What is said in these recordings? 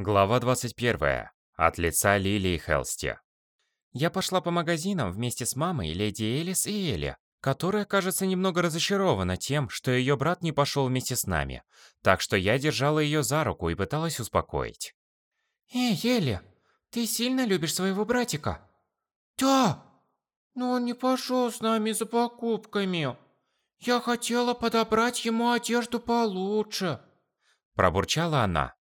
Глава 21. От лица Лилии Хелсти. Я пошла по магазинам вместе с мамой, леди Элис и Элли, которая, кажется, немного разочарована тем, что ее брат не пошел вместе с нами. Так что я держала ее за руку и пыталась успокоить. «Эй, Элли, ты сильно любишь своего братика?» «Да, но он не пошел с нами за покупками. Я хотела подобрать ему одежду получше». Пробурчала она.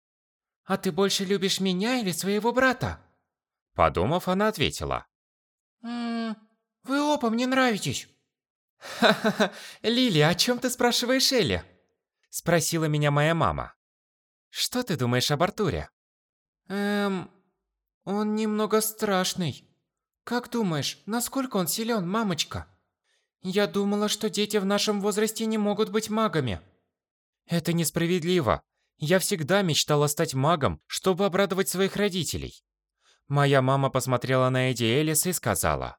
«А ты больше любишь меня или своего брата?» Подумав, она ответила. «Ммм, вы оба мне нравитесь». «Ха-ха-ха, Лили, о чем ты спрашиваешь Элли?» Спросила меня моя мама. «Что ты думаешь об Артуре?» «Эм, он немного страшный. Как думаешь, насколько он силен, мамочка?» «Я думала, что дети в нашем возрасте не могут быть магами». «Это несправедливо. Я всегда мечтала стать магом, чтобы обрадовать своих родителей. Моя мама посмотрела на Эдди Элис и сказала.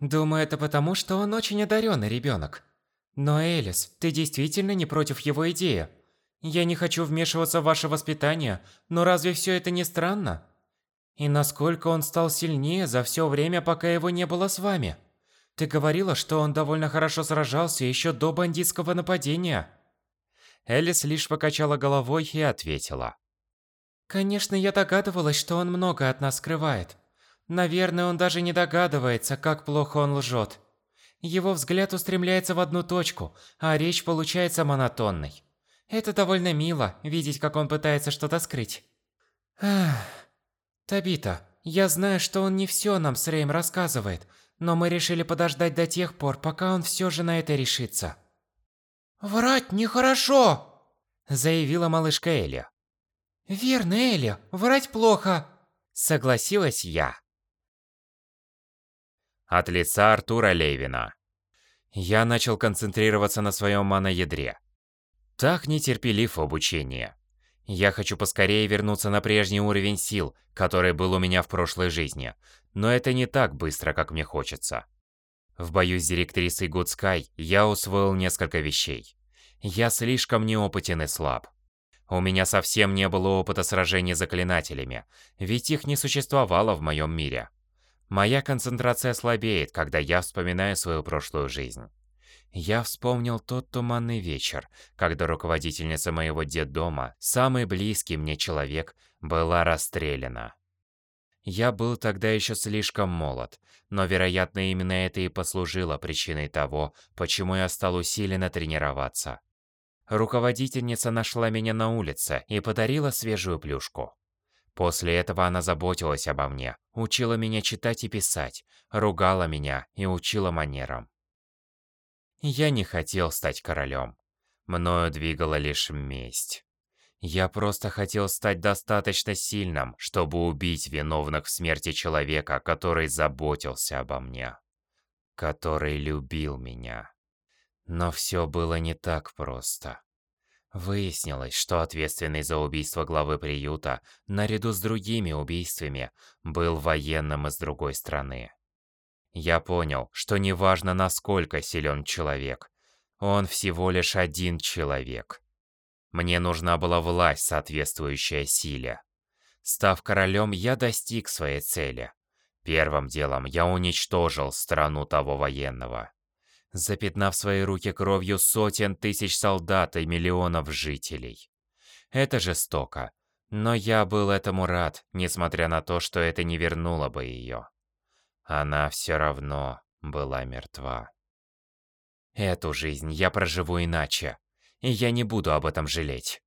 «Думаю, это потому, что он очень одаренный ребенок. Но, Элис, ты действительно не против его идеи? Я не хочу вмешиваться в ваше воспитание, но разве все это не странно? И насколько он стал сильнее за все время, пока его не было с вами? Ты говорила, что он довольно хорошо сражался еще до бандитского нападения». Элис лишь покачала головой и ответила. «Конечно, я догадывалась, что он много от нас скрывает. Наверное, он даже не догадывается, как плохо он лжет. Его взгляд устремляется в одну точку, а речь получается монотонной. Это довольно мило, видеть, как он пытается что-то скрыть. Ах, Табита, я знаю, что он не все нам с Рейм рассказывает, но мы решили подождать до тех пор, пока он все же на это решится. «Врать нехорошо!» – заявила малышка Элли. «Верно, Элли, врать плохо!» – согласилась я. От лица Артура Левина. Я начал концентрироваться на своем маноядре. Так нетерпелив в обучении. Я хочу поскорее вернуться на прежний уровень сил, который был у меня в прошлой жизни, но это не так быстро, как мне хочется. В бою с директрисой Sky я усвоил несколько вещей. Я слишком неопытен и слаб. У меня совсем не было опыта сражений с заклинателями, ведь их не существовало в моем мире. Моя концентрация слабеет, когда я вспоминаю свою прошлую жизнь. Я вспомнил тот туманный вечер, когда руководительница моего детдома, самый близкий мне человек, была расстреляна. Я был тогда еще слишком молод, но, вероятно, именно это и послужило причиной того, почему я стал усиленно тренироваться. Руководительница нашла меня на улице и подарила свежую плюшку. После этого она заботилась обо мне, учила меня читать и писать, ругала меня и учила манерам. Я не хотел стать королем. Мною двигала лишь месть. Я просто хотел стать достаточно сильным, чтобы убить виновных в смерти человека, который заботился обо мне. Который любил меня. Но все было не так просто. Выяснилось, что ответственный за убийство главы приюта, наряду с другими убийствами, был военным из другой страны. Я понял, что неважно, насколько силен человек, он всего лишь один человек. Мне нужна была власть, соответствующая силе. Став королем, я достиг своей цели. Первым делом я уничтожил страну того военного. Запятнав свои руки кровью сотен тысяч солдат и миллионов жителей. Это жестоко, но я был этому рад, несмотря на то, что это не вернуло бы ее. Она все равно была мертва. Эту жизнь я проживу иначе и я не буду об этом жалеть.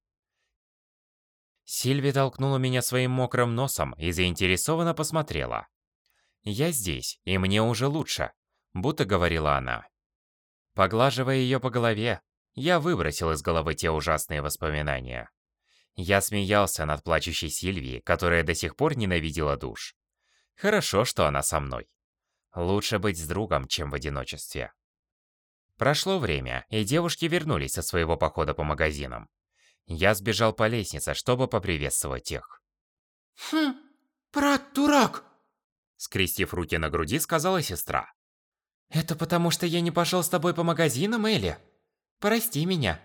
Сильви толкнула меня своим мокрым носом и заинтересованно посмотрела. «Я здесь, и мне уже лучше», – будто говорила она. Поглаживая ее по голове, я выбросил из головы те ужасные воспоминания. Я смеялся над плачущей Сильвией, которая до сих пор ненавидела душ. Хорошо, что она со мной. Лучше быть с другом, чем в одиночестве. Прошло время, и девушки вернулись со своего похода по магазинам. Я сбежал по лестнице, чтобы поприветствовать их. «Хм, брат дурак!» Скрестив руки на груди, сказала сестра. «Это потому, что я не пошел с тобой по магазинам, Элли? Прости меня».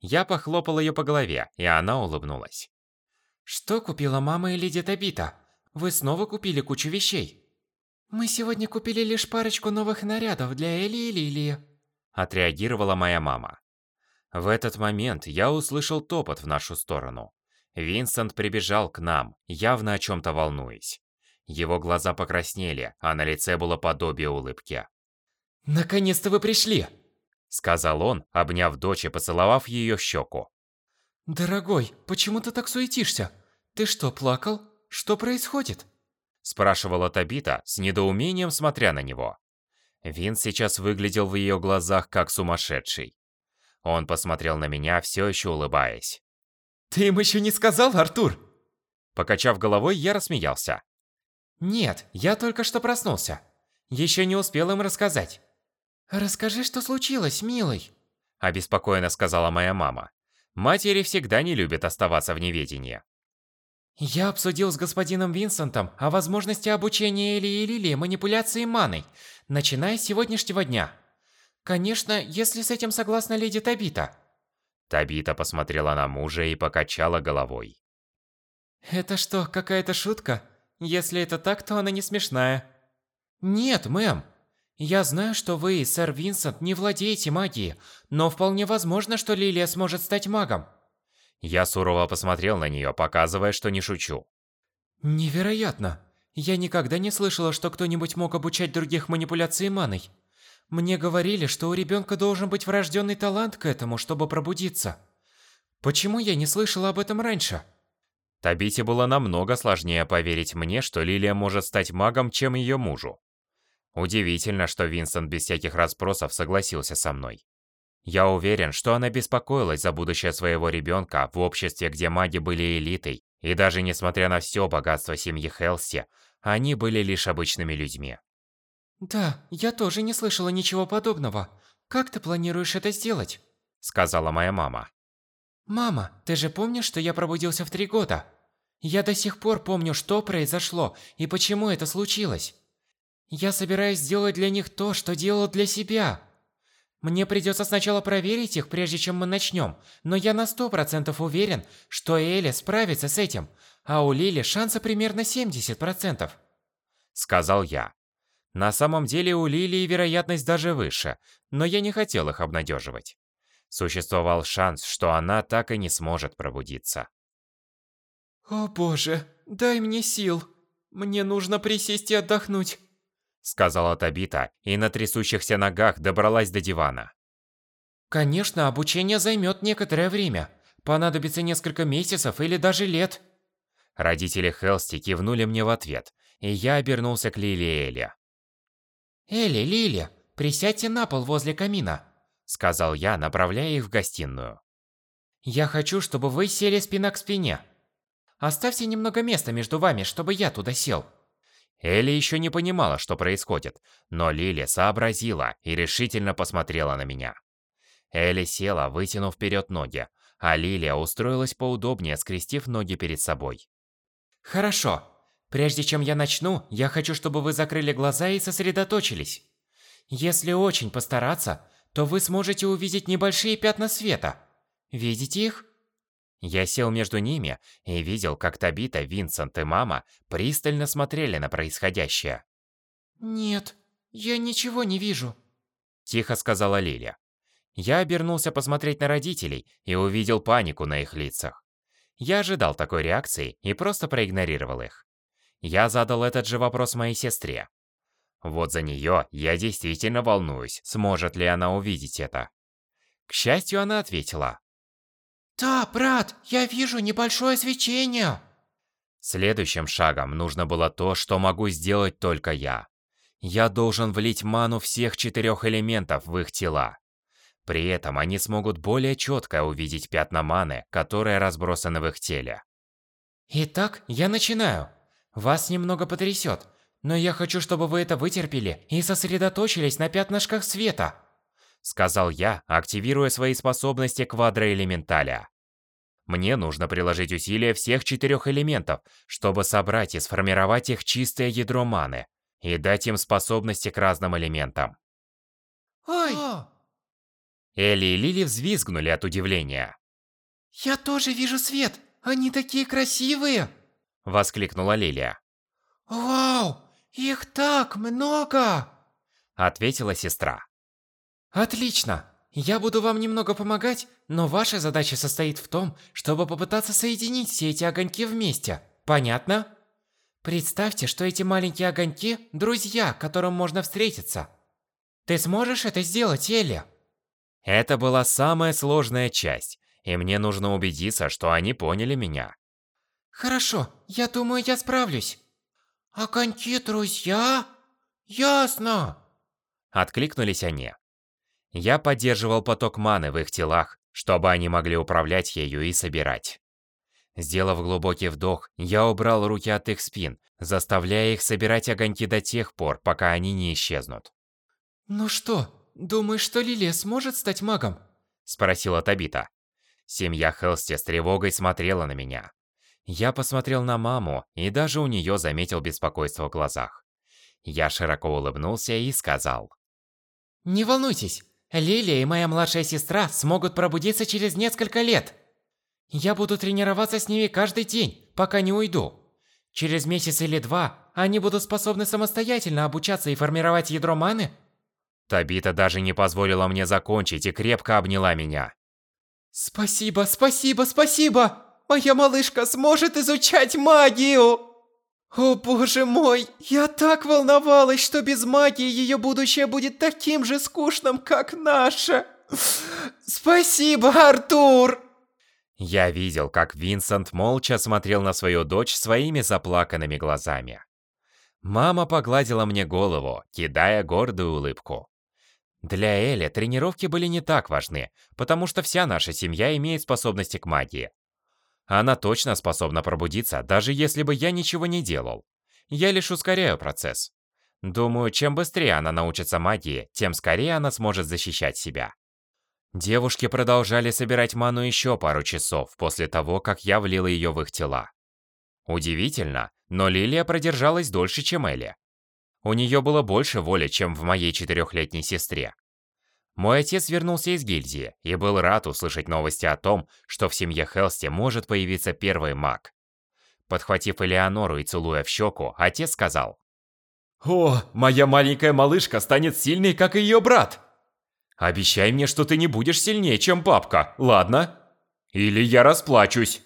Я похлопал ее по голове, и она улыбнулась. Что купила мама и леди Табита? Вы снова купили кучу вещей? Мы сегодня купили лишь парочку новых нарядов для Эли и Лилии. Отреагировала моя мама. В этот момент я услышал топот в нашу сторону. Винсент прибежал к нам, явно о чем-то волнуясь. Его глаза покраснели, а на лице было подобие улыбки. «Наконец-то вы пришли!» Сказал он, обняв дочь и поцеловав ее в щеку. «Дорогой, почему ты так суетишься? Ты что, плакал? Что происходит?» Спрашивала Табита, с недоумением смотря на него. Вин сейчас выглядел в ее глазах как сумасшедший. Он посмотрел на меня, все еще улыбаясь. «Ты им еще не сказал, Артур?» Покачав головой, я рассмеялся. «Нет, я только что проснулся. Еще не успел им рассказать». «Расскажи, что случилось, милый?» Обеспокоенно сказала моя мама. Матери всегда не любят оставаться в неведении. Я обсудил с господином Винсентом о возможности обучения Эли и Лили манипуляции маной, начиная с сегодняшнего дня. Конечно, если с этим согласна леди Табита. Табита посмотрела на мужа и покачала головой. Это что, какая-то шутка? Если это так, то она не смешная. Нет, мэм. Я знаю, что вы сэр Винсент не владеете магией, но вполне возможно, что Лилия сможет стать магом. Я сурово посмотрел на нее, показывая, что не шучу. Невероятно. Я никогда не слышала, что кто-нибудь мог обучать других манипуляции маной. Мне говорили, что у ребенка должен быть врожденный талант к этому, чтобы пробудиться. Почему я не слышала об этом раньше? Табите было намного сложнее поверить мне, что Лилия может стать магом, чем ее мужу. Удивительно, что Винсент без всяких расспросов согласился со мной. Я уверен, что она беспокоилась за будущее своего ребенка в обществе, где маги были элитой, и даже несмотря на все богатство семьи Хелси, они были лишь обычными людьми. «Да, я тоже не слышала ничего подобного. Как ты планируешь это сделать?» Сказала моя мама. «Мама, ты же помнишь, что я пробудился в три года? Я до сих пор помню, что произошло и почему это случилось. Я собираюсь сделать для них то, что делал для себя. Мне придется сначала проверить их, прежде чем мы начнем, но я на сто процентов уверен, что Эля справится с этим, а у Лили шансы примерно 70%. Сказал я. На самом деле у Лилии вероятность даже выше, но я не хотел их обнадеживать. Существовал шанс, что она так и не сможет пробудиться. «О боже, дай мне сил. Мне нужно присесть и отдохнуть» сказала Табита и на трясущихся ногах добралась до дивана. Конечно, обучение займет некоторое время. Понадобится несколько месяцев или даже лет. Родители Хелсти кивнули мне в ответ, и я обернулся к Лили и Элли. «Элли, Лили, присядьте на пол возле камина», сказал я, направляя их в гостиную. «Я хочу, чтобы вы сели спина к спине. Оставьте немного места между вами, чтобы я туда сел». Элли еще не понимала, что происходит, но Лили сообразила и решительно посмотрела на меня. Элли села, вытянув вперед ноги, а Лилия устроилась поудобнее, скрестив ноги перед собой. «Хорошо. Прежде чем я начну, я хочу, чтобы вы закрыли глаза и сосредоточились. Если очень постараться, то вы сможете увидеть небольшие пятна света. Видите их?» Я сел между ними и видел, как Табита, Винсент и мама пристально смотрели на происходящее. «Нет, я ничего не вижу», – тихо сказала Лиля. Я обернулся посмотреть на родителей и увидел панику на их лицах. Я ожидал такой реакции и просто проигнорировал их. Я задал этот же вопрос моей сестре. Вот за нее я действительно волнуюсь, сможет ли она увидеть это. К счастью, она ответила. «Да, брат, я вижу небольшое свечение!» Следующим шагом нужно было то, что могу сделать только я. Я должен влить ману всех четырех элементов в их тела. При этом они смогут более четко увидеть пятна маны, которые разбросаны в их теле. Итак, я начинаю. Вас немного потрясет, но я хочу, чтобы вы это вытерпели и сосредоточились на пятнышках света. Сказал я, активируя свои способности квадроэлементаля. Мне нужно приложить усилия всех четырех элементов, чтобы собрать и сформировать их чистое ядро маны и дать им способности к разным элементам. Ой! Элли и Лили взвизгнули от удивления. Я тоже вижу свет. они такие красивые!» Воскликнула Лилия. «Вау! Их так много!» Ответила сестра. «Отлично! Я буду вам немного помогать, но ваша задача состоит в том, чтобы попытаться соединить все эти огоньки вместе. Понятно? Представьте, что эти маленькие огоньки – друзья, которым можно встретиться. Ты сможешь это сделать, Элли?» Это была самая сложная часть, и мне нужно убедиться, что они поняли меня. Хорошо, я думаю, я справлюсь. Огоньки друзья? Ясно. Откликнулись они. Я поддерживал поток маны в их телах, чтобы они могли управлять ею и собирать. Сделав глубокий вдох, я убрал руки от их спин, заставляя их собирать огоньки до тех пор, пока они не исчезнут. «Ну что, думаешь, что Лилия сможет стать магом?» Спросила Табита. Семья Хелсти с тревогой смотрела на меня. Я посмотрел на маму, и даже у нее заметил беспокойство в глазах. Я широко улыбнулся и сказал. «Не волнуйтесь, Лилия и моя младшая сестра смогут пробудиться через несколько лет. Я буду тренироваться с ними каждый день, пока не уйду. Через месяц или два они будут способны самостоятельно обучаться и формировать ядро маны. Табита даже не позволила мне закончить и крепко обняла меня. Спасибо, спасибо, спасибо! Моя малышка сможет изучать магию! О боже мой, я так волновалась, что без магии ее будущее будет таким же скучным, как наше. Спасибо, Артур! Я видел, как Винсент молча смотрел на свою дочь своими заплаканными глазами. Мама погладила мне голову, кидая гордую улыбку. Для Эли тренировки были не так важны, потому что вся наша семья имеет способности к магии. Она точно способна пробудиться, даже если бы я ничего не делал. Я лишь ускоряю процесс. Думаю, чем быстрее она научится магии, тем скорее она сможет защищать себя. Девушки продолжали собирать ману еще пару часов после того, как я влил ее в их тела. Удивительно, но Лилия продержалась дольше, чем Элли. У нее было больше воли, чем в моей четырехлетней сестре. Мой отец вернулся из гильдии и был рад услышать новости о том, что в семье Хелсти может появиться первый маг. Подхватив Элеонору и целуя в щеку, отец сказал. «О, моя маленькая малышка станет сильной, как и ее брат!» Обещай мне, что ты не будешь сильнее, чем папка, ладно? Или я расплачусь.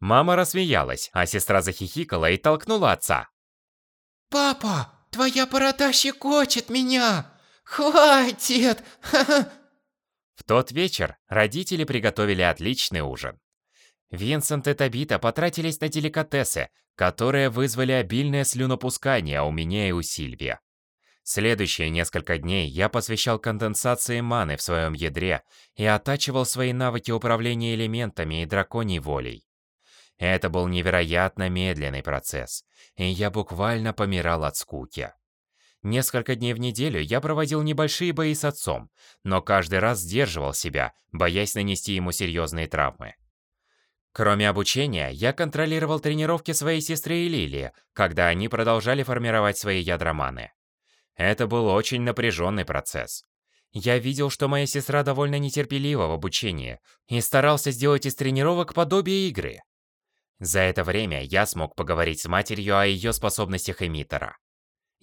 Мама рассмеялась, а сестра захихикала и толкнула отца. Папа, твоя борода щекочет меня. Хватит. В тот вечер родители приготовили отличный ужин. Винсент и Табита потратились на деликатесы, которые вызвали обильное слюнопускание у меня и у Сильвия. Следующие несколько дней я посвящал конденсации маны в своем ядре и оттачивал свои навыки управления элементами и драконьей волей. Это был невероятно медленный процесс, и я буквально помирал от скуки. Несколько дней в неделю я проводил небольшие бои с отцом, но каждый раз сдерживал себя, боясь нанести ему серьезные травмы. Кроме обучения, я контролировал тренировки своей сестры и Лилии, когда они продолжали формировать свои ядра маны. Это был очень напряженный процесс. Я видел, что моя сестра довольно нетерпелива в обучении и старался сделать из тренировок подобие игры. За это время я смог поговорить с матерью о ее способностях эмиттера.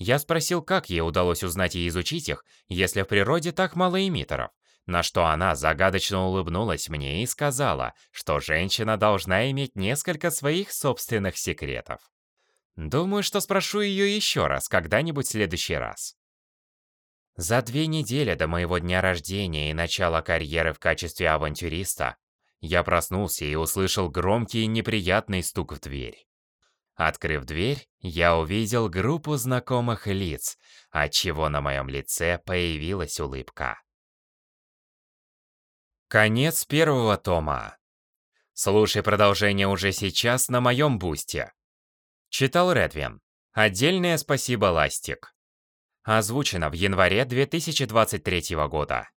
Я спросил, как ей удалось узнать и изучить их, если в природе так мало эмиттеров, на что она загадочно улыбнулась мне и сказала, что женщина должна иметь несколько своих собственных секретов. Думаю, что спрошу ее еще раз, когда-нибудь в следующий раз. За две недели до моего дня рождения и начала карьеры в качестве авантюриста, я проснулся и услышал громкий и неприятный стук в дверь. Открыв дверь, я увидел группу знакомых лиц, отчего на моем лице появилась улыбка. Конец первого тома. Слушай продолжение уже сейчас на моем бусте. Читал Редвин. Отдельное спасибо, Ластик. Озвучено в январе 2023 года.